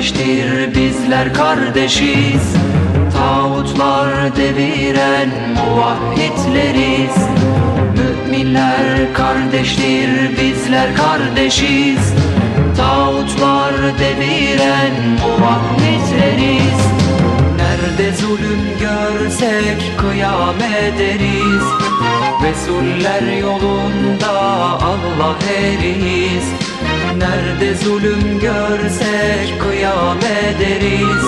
kardeştir bizler kardeşiz. Tağutlar deviren muvahhitleriz. Müminler kardeştir bizler kardeşiz. Tağutlar deviren muvahhitleriz. Nerede zulüm görsek kıyam ederiz Resuller yolunda Allah eriz Nerede zulüm görsek kıyam ederiz.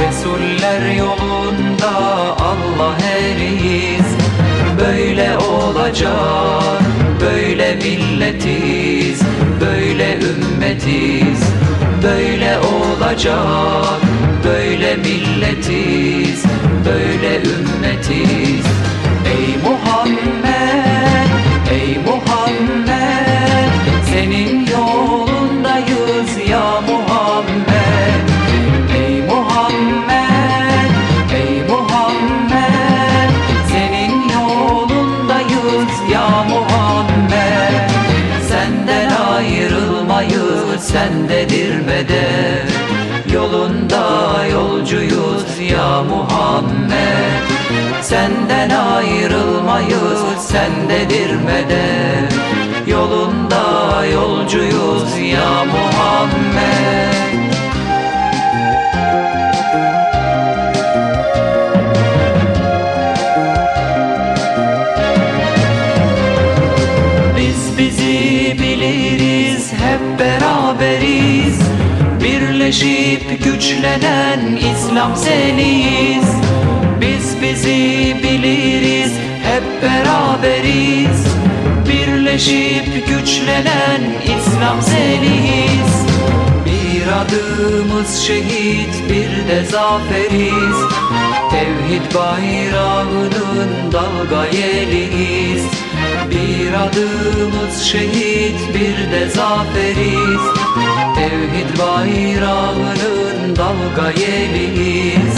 Resuller yolunda Allah eriz Böyle olacak, böyle milletiz. Böyle ümmetiz, böyle olacak Böyle milletiz, ya Muhammed Senden ayrılmayız, sendedir medet Yolunda yolcuyuz ya Muhammed Senden ayrılmayız, sendedir medet Yolunda yolcuyuz ya Muhammed Birleşip güçlenen İslam seniyiz. Biz bizi biliriz hep beraberiz. Birleşip güçlenen İslam seniyiz. Bir adımız şehit bir de zaferiz. Tevhid bayrağının dalga yeliyiz. Bir adımız şehit bir de zaferiz Tevhid bayrağının dalga yeliyiz.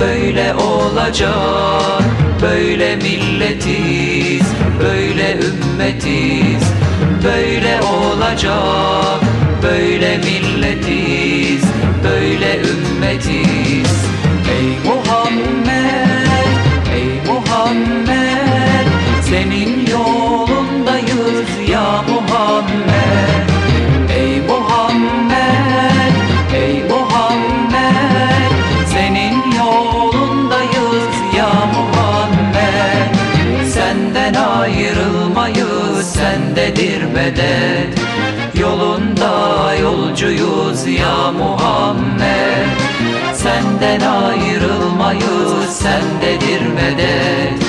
Böyle olacak, böyle milletiz. Böyle ümmetiz, böyle olacak medet Yolunda yolcuyuz ya Muhammed. Senden ayrılmayız, sendedir medet.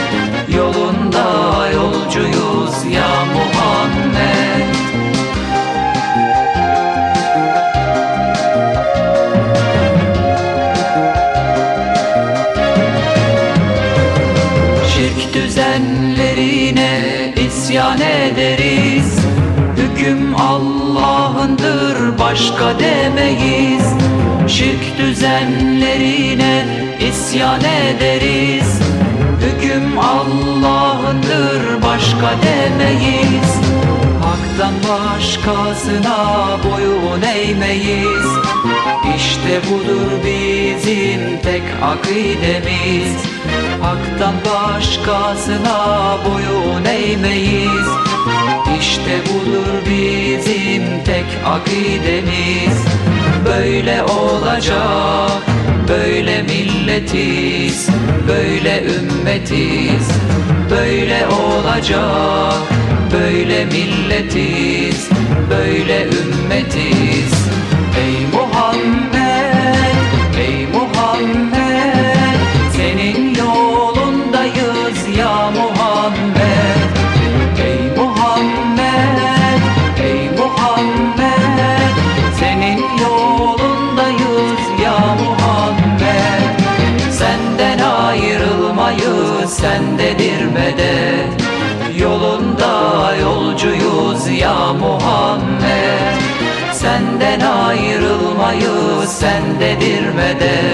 Yolunda yolcuyuz ya Muhammed. Şirk düzenlerine isyan ederiz başka demeyiz. Şirk düzenlerine isyan ederiz. Hüküm Allah'ındır başka demeyiz. Hak'tan başkasına boyun eğmeyiz. İşte budur bizim tek akidemiz. Hak'tan başkasına boyun eğmeyiz. İşte budur bizim akidemiz Böyle olacak, böyle milletiz Böyle ümmetiz, böyle olacak Böyle milletiz, böyle ümmetiz sendedir medet